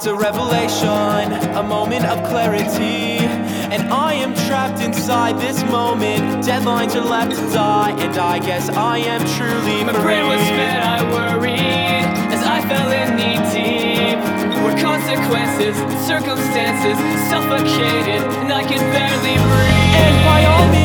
It's a revelation, a moment of clarity. And I am trapped inside this moment. Deadlines are left to die, and I guess I am truly My free. brain was fed, I worried as I fell in knee deep. Were consequences, circumstances suffocated, and I could barely breathe. And by all means,